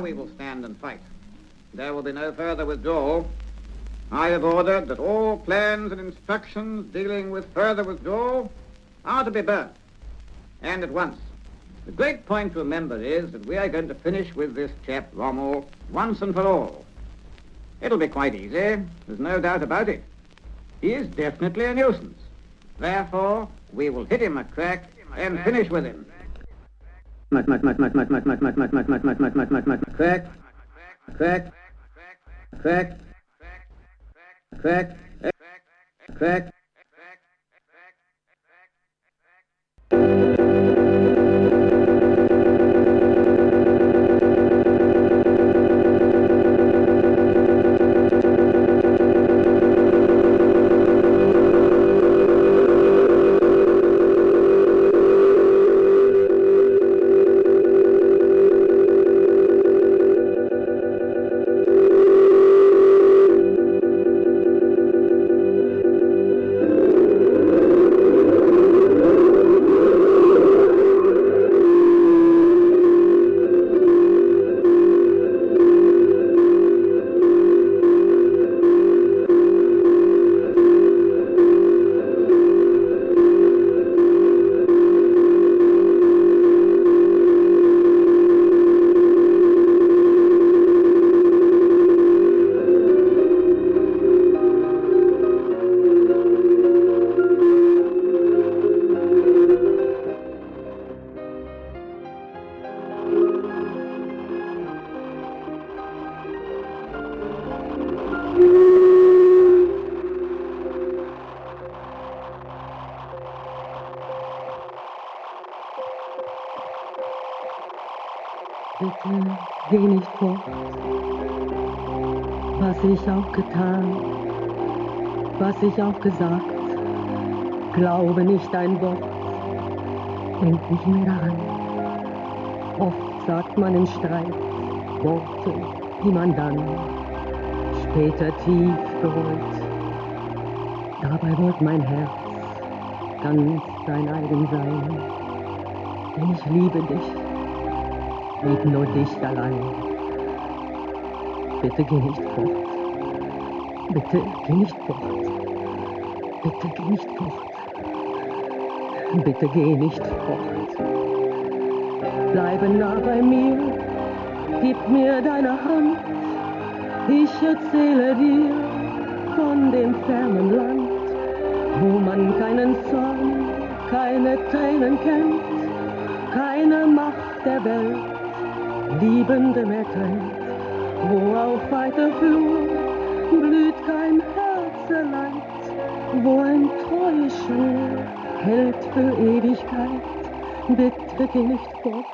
We will stand and fight. There will be no further withdrawal. I have ordered that all plans and instructions dealing with further withdrawal are to be burnt, and at once. The great point to remember is that we are going to finish with this chap, Rommel, once and for all. It'll be quite easy. There's no doubt about it. He is definitely a nuisance. Therefore, we will hit him a crack and finish with him. Crack, crack, crack, crack, crack. Ich auch gesagt, glaube nicht ein Wort, denk nicht mehr daran. Oft sagt man im Streit Worte, die man dann später tief bereut. Dabei wird mein Herz ganz dein eigen sein, denn ich liebe dich lieb nur dich allein. Bitte geh nicht fort. Bitte geh nicht fort. Bitte geh nicht fort. Bitte geh nicht fort. Bleibe nah bei mir, gib mir deine Hand. Ich erzähle dir von dem fernen Land, wo man keinen Zorn, keine Tränen kennt, keine Macht der Welt Liebende Metten, wo auf weiter Flur blüht kein wo ein treues Schwur hält für Ewigkeit. Bitte geh nicht fort,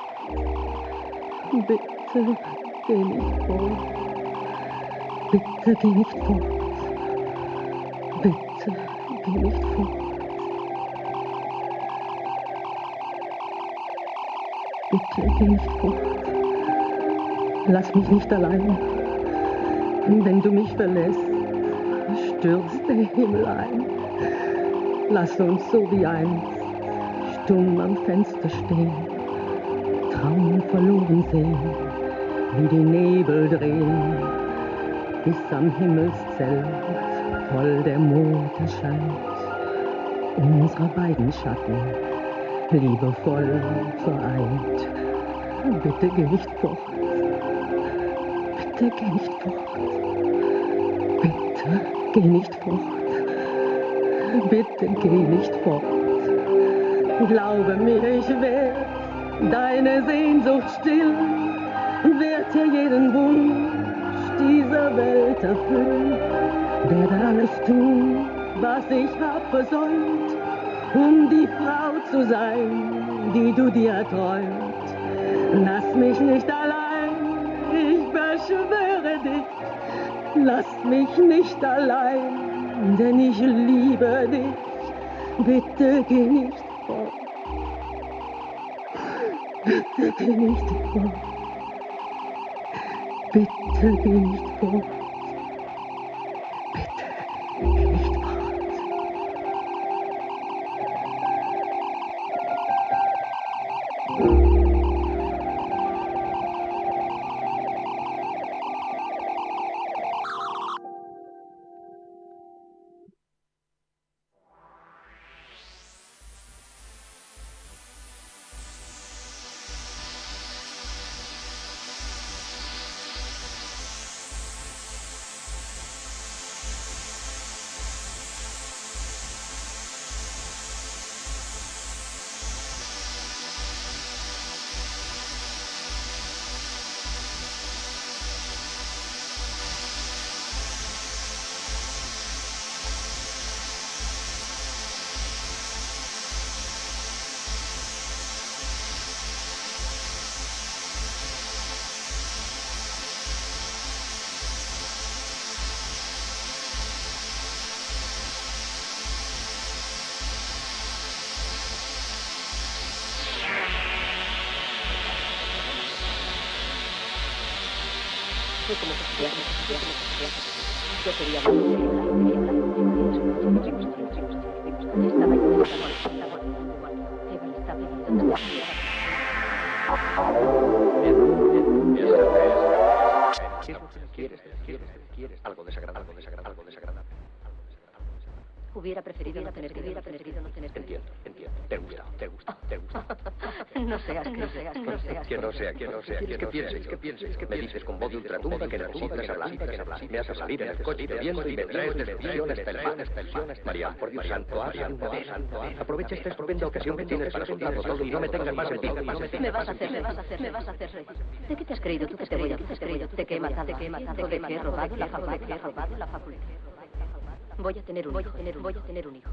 bitte geh nicht fort, bitte geh nicht fort, bitte geh nicht fort. Bitte geh nicht fort. Lass mich nicht allein. Wenn du mich verlässt, stürzt der Himmel ein. Lass uns so wie einst stumm am Fenster stehen, Traum verloren sehen, wie die Nebel drehen, bis am Himmelszelt voll der Mond erscheint. Unsere beiden Schatten liebevoll vereint. Bitte geh nicht fort Bitte geh nicht fort. Bitte geh nicht fort. Bitte geh nicht fort. Glaube mir, ich werde deine Sehnsucht stillen, werd dir jeden Wunsch dieser Welt erfüllen, werde alles tun, was ich hab versäumt, um die Frau zu sein, die du dir erträumt. Lass mich nicht lass mich nicht allein, denn ich liebe dich. Bitte geh nicht fort. Bitte geh nicht fort. Bitte geh nicht fort. ¿Quieres? ¿Quieres? ¿Quieres? Algo desagradable, desagradable, desagradable. Hubiera preferido no tener que hubiera preferido no tener que Entiendo, entiendo. Te gusta, te gusta, te gusta. No seas, no seas, no seas. Que no sea, que no sea, que pienses, que pienses, que me dices con voz de ultratumba que necesitas hablar, que hablar. Me haces salir en el coche bebiendo y me traes de presión hasta el pan, hasta el pan. María, por Dios santo, haz una vez. Aprovecha esta estupenda ocasión que tienes para soltarlo todo y no me tengas más en ti. Me vas a hacer, me vas a hacer, me vas a hacer reír. ¿De qué te has creído tú que te voy a, qué te qué he matado, de qué he matado, de qué he robado la facultad, de qué he robado la facultad? Voy a tener un, voy a tener, voy a tener un hijo.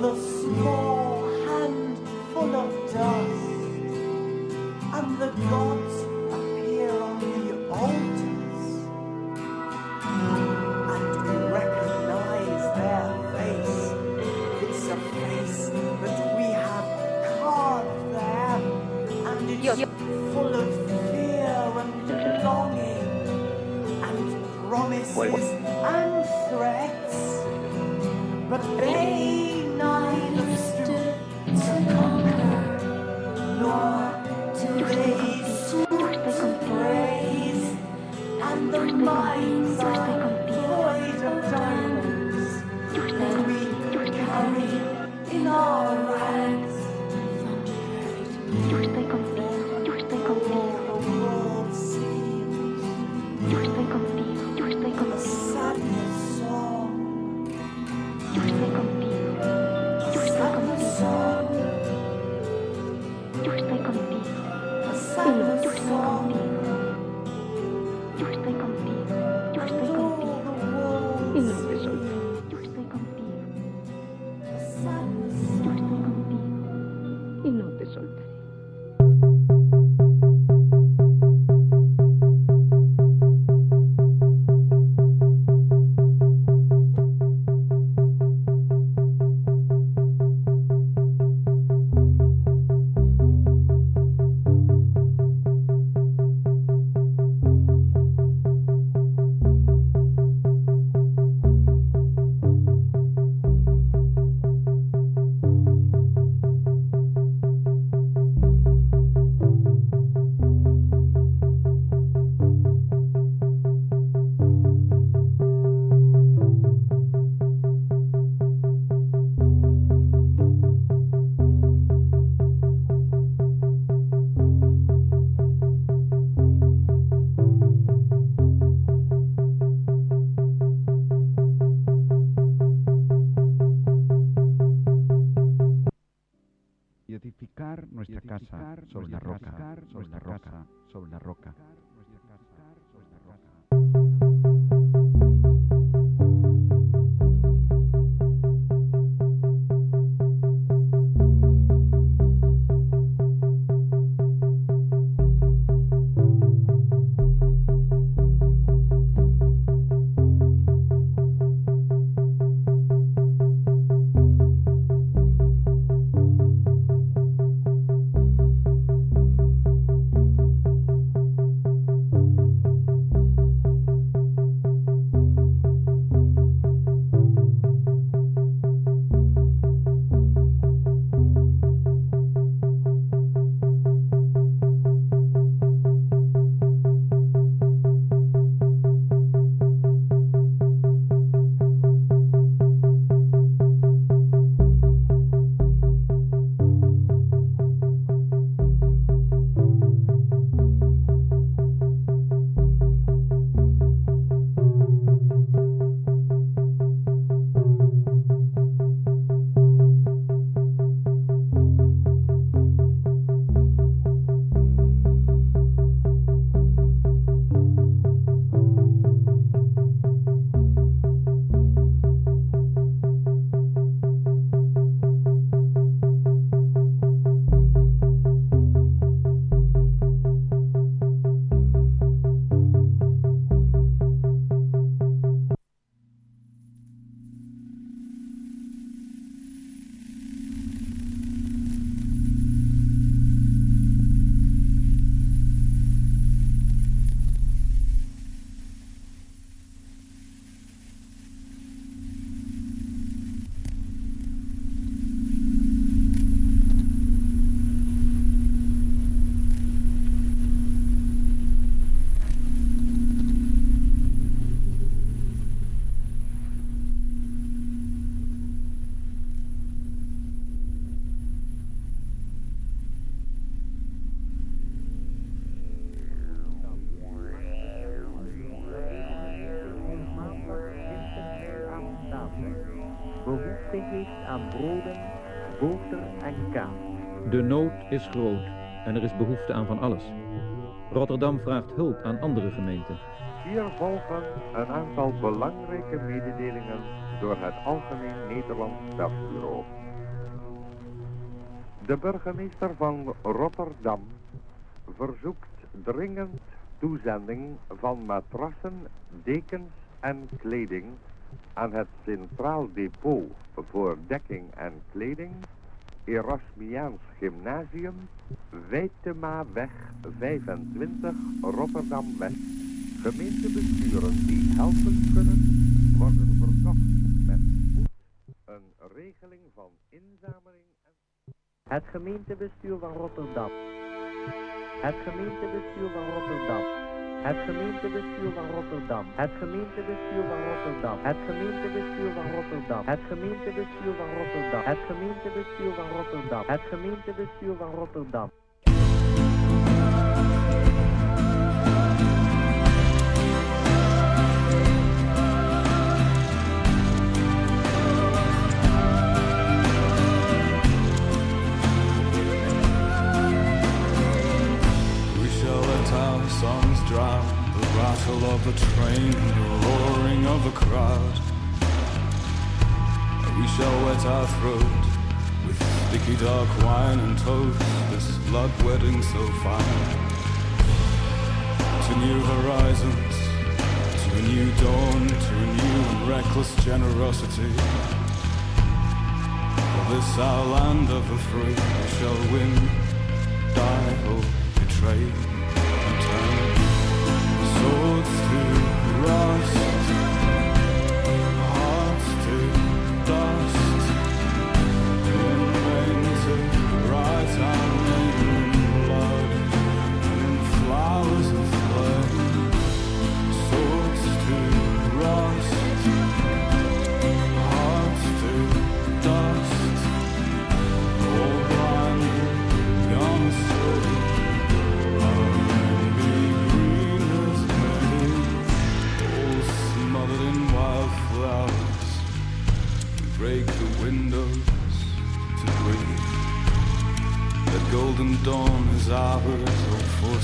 Filled with heeft aan broden, boter en kaas. De nood is groot en er is behoefte aan van alles. Rotterdam vraagt hulp aan andere gemeenten. Hier volgen een aantal belangrijke mededelingen door het Algemeen Nederlands Persbureau. De burgemeester van Rotterdam verzoekt dringend toezending van matrassen, dekens en kleding aan het Centraal Depot voor Dekking en Kleding, Erasmiaans Gymnasium, Wijtemaweg 25, Rotterdam-West. Gemeentebesturen die helpen kunnen, worden verzocht met een regeling van inzameling en... Het gemeentebestuur van Rotterdam. Het gemeentebestuur van Rotterdam. Het gemeentebestuur van Rotterdam. Het gemeentebestuur van Rotterdam. Het gemeentebestuur van Rotterdam. Het gemeentebestuur van Rotterdam. Het gemeentebestuur van Rotterdam. Het gemeentebestuur van Rotterdam. Train the roaring of a crowd. We shall wet our throat with sticky dark wine and toast this blood wedding so fine. To new horizons, to a new dawn, to a new and reckless generosity. For this our land of the free we shall win, die or betray so true.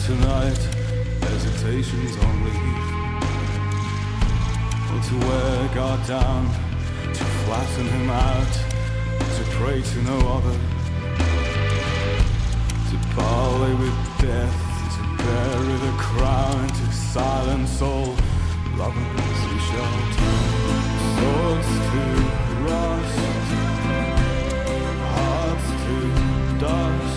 Tonight, hesitations on leave. Or to wear God down, to flatten him out, to pray to no other to parley with death, to bury the crown, to silence all lovers we shall turn swords to rust, hearts to dust,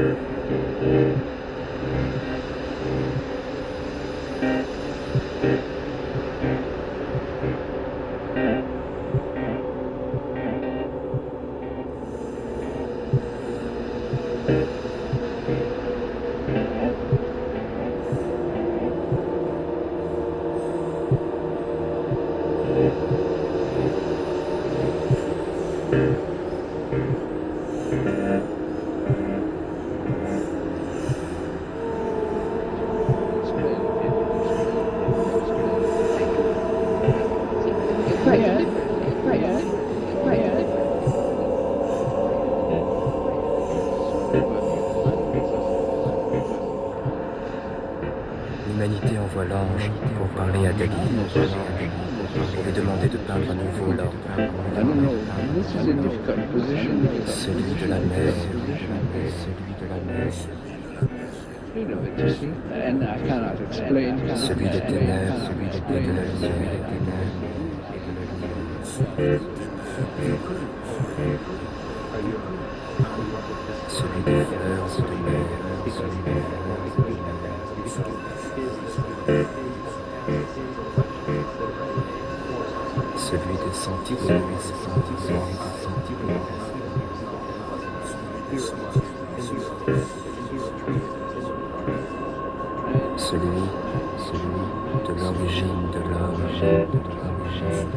Thank you. Celui de l'origine, de l'origine, de l'origine.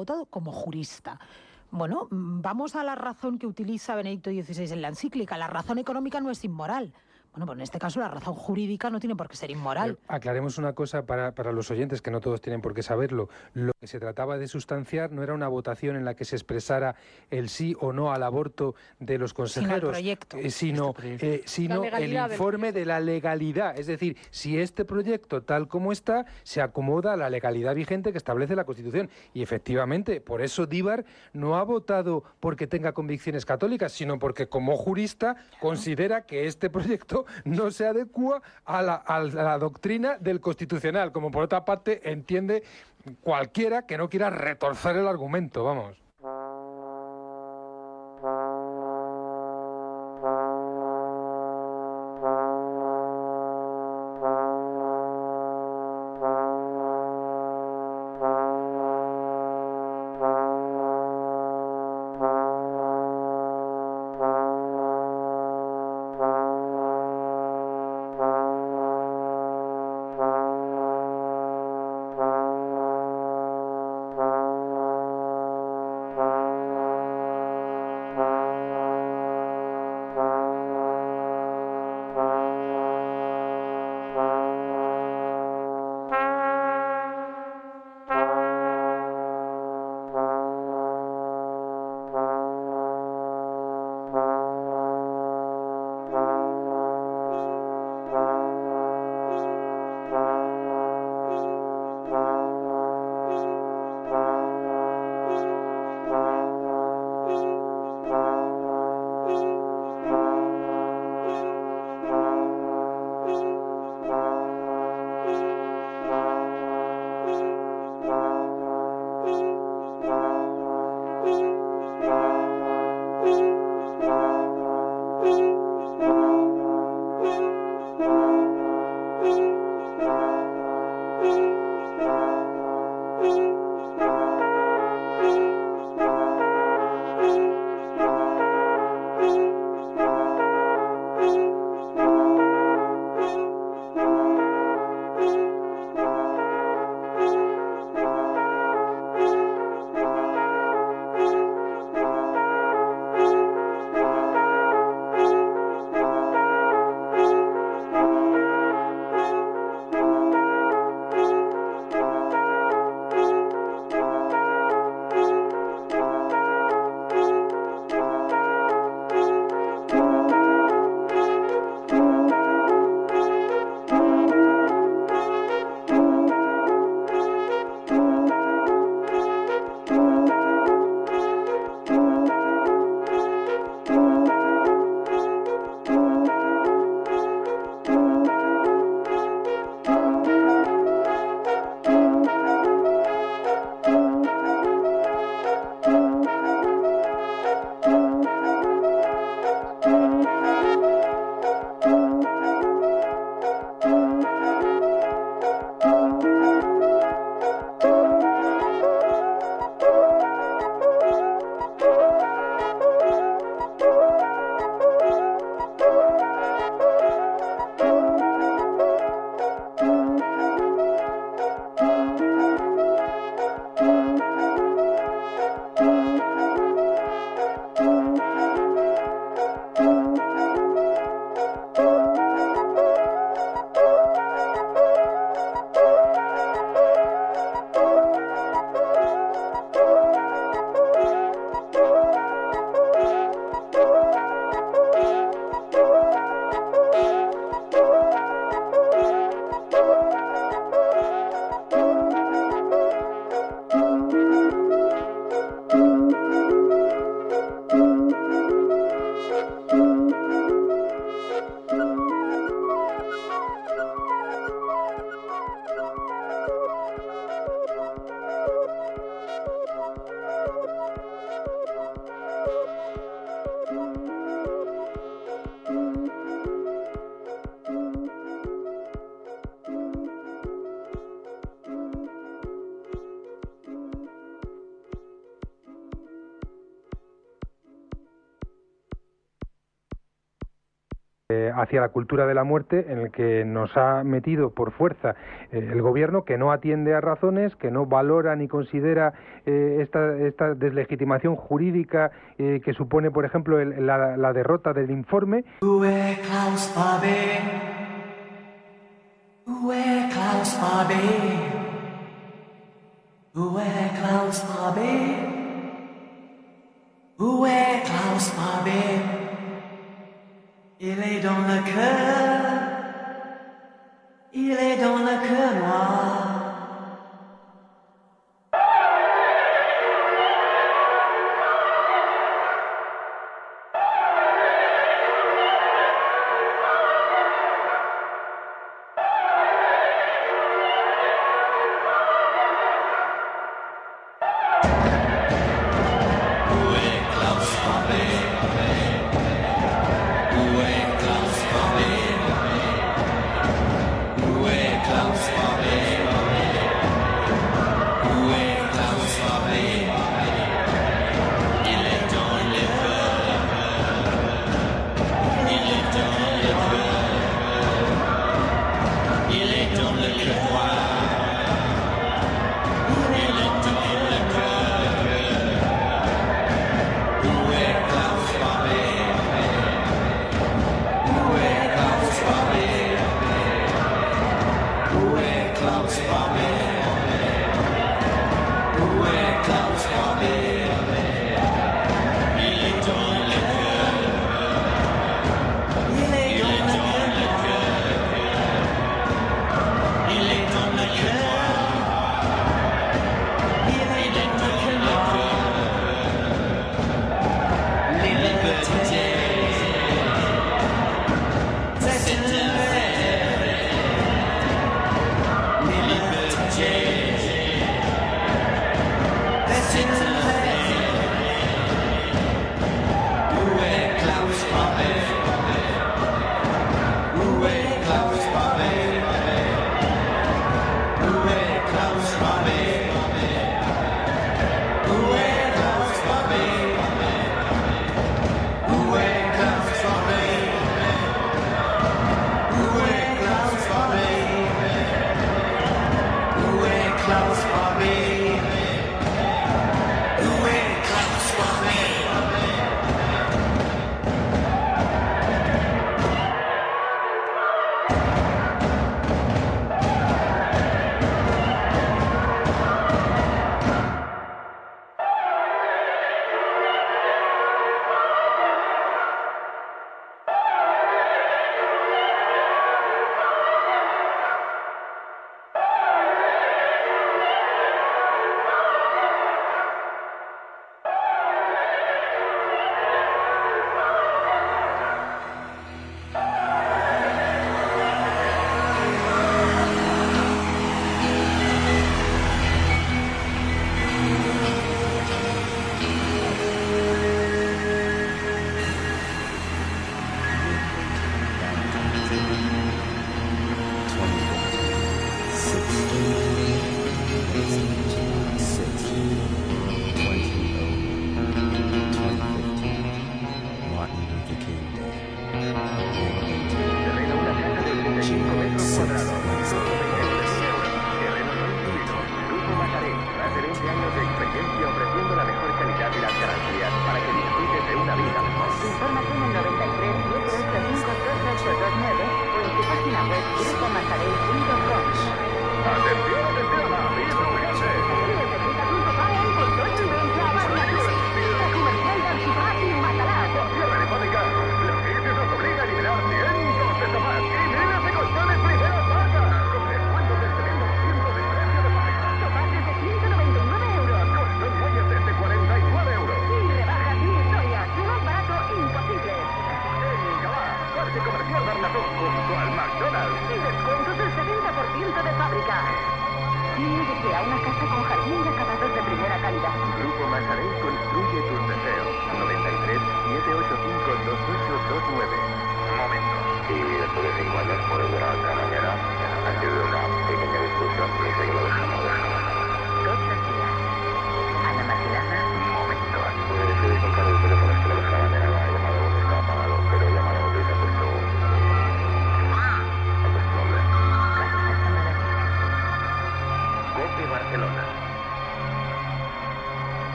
Votado como jurista. Bueno, mm, vamos a la razón que utiliza Benedicto XVI en la encíclica. La razón económica no es inmoral. Bueno, pues en este caso la razón jurídica no tiene por qué ser inmoral. Aclaremos una cosa para, para, los oyentes, que no todos tienen por qué saberlo. Lo que se trataba de sustanciar no era una votación en la que se expresara el sí o no al aborto de los consejeros, sino, el, eh, sino, eh, el informe de la legalidad. Es decir, si este proyecto, tal como está, se acomoda a la legalidad vigente que establece la Constitución. Y efectivamente, por eso Díbar no ha votado porque tenga convicciones católicas, sino porque como jurista considera que este proyecto no se adecua a la, a la doctrina del constitucional, como por otra parte entiende cualquiera que no quiera retorcer el argumento, vamos. Hacia la cultura de la muerte en el que nos ha metido por fuerza eh, el gobierno que no atiende a razones, que no valora ni considera eh, esta, esta, deslegitimación jurídica que supone, por ejemplo, la, la, derrota del informe. Il est dans le cœur, il est dans le cœur noir.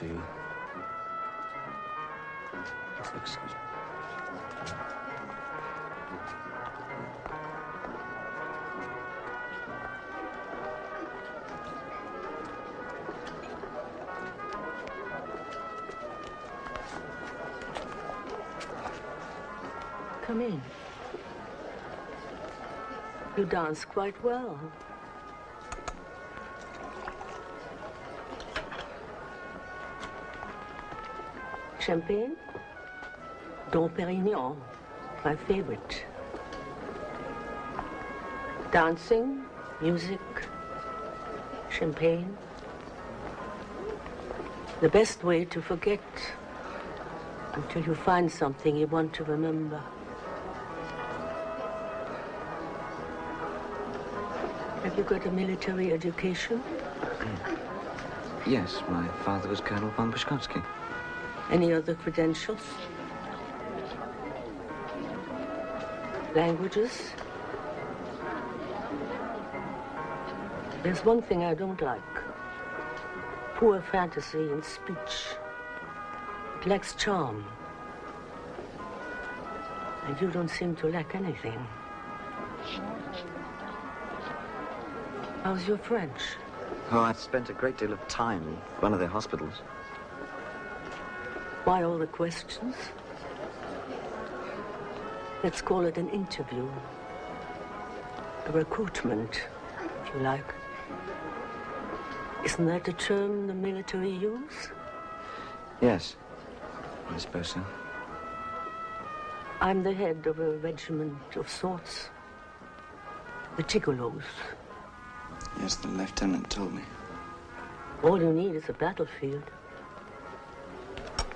See. Excuse me. Come in. You dance quite well. Champagne? Dom Perignon, my favorite. Dancing, music, champagne. The best way to forget until you find something you want to remember. Have you got a military education? Yes, my father was Colonel von Bushkovsky. Any other credentials? Languages? There's one thing I don't like. Poor fantasy in speech. It lacks charm. And you don't seem to lack anything. How's your French? Oh, I've spent a great deal of time in one of their hospitals. Why all the questions? Let's call it an interview. A recruitment, if you like. Isn't that a term the military use? Yes, I suppose so. I'm the head of a regiment of sorts. The Gigolos. Yes, the lieutenant told me. All you need is a battlefield.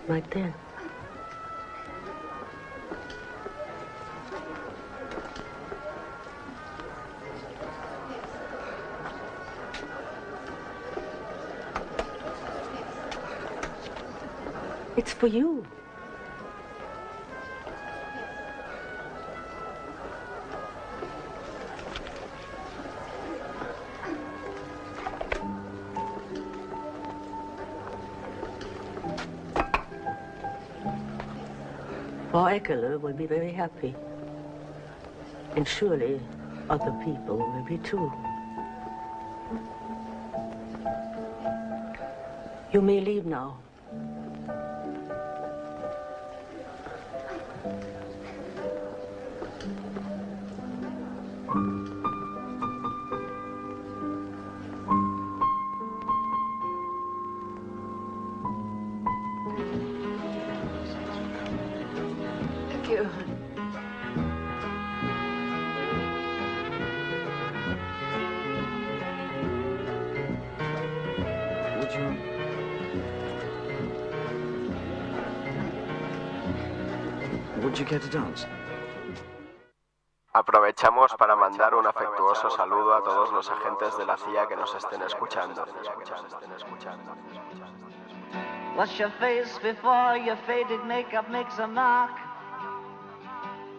Right there. It's for you. Frau will be very happy. And surely other people will be too. You may leave now. Would you care to dance? Aprovechamos para mandar un afectuoso saludo a todos los agentes de la CIA que nos estén escuchando. Wash your face before your faded makeup makes a mark.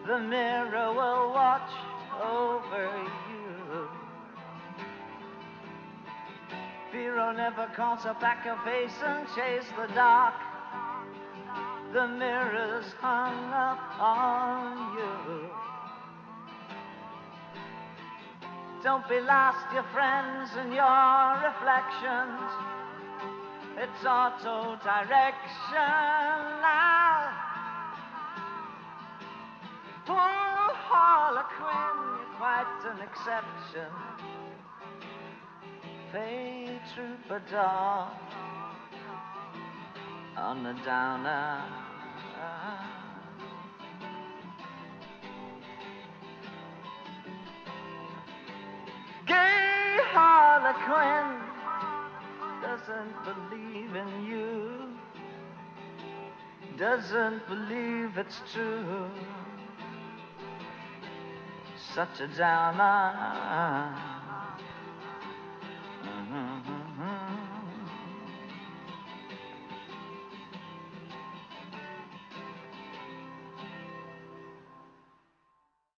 The mirror will watch over you. Fear will never cross a back your face and chase the dark. The mirror's hung up on you. Don't be lost, your friends, and your reflections. It's auto direction now. Poor Harlequin, you're quite an exception. Fade troubadour on the downer. Gay Harlequin doesn't believe in you, doesn't believe it's true. Such a downer. Mm-hmm.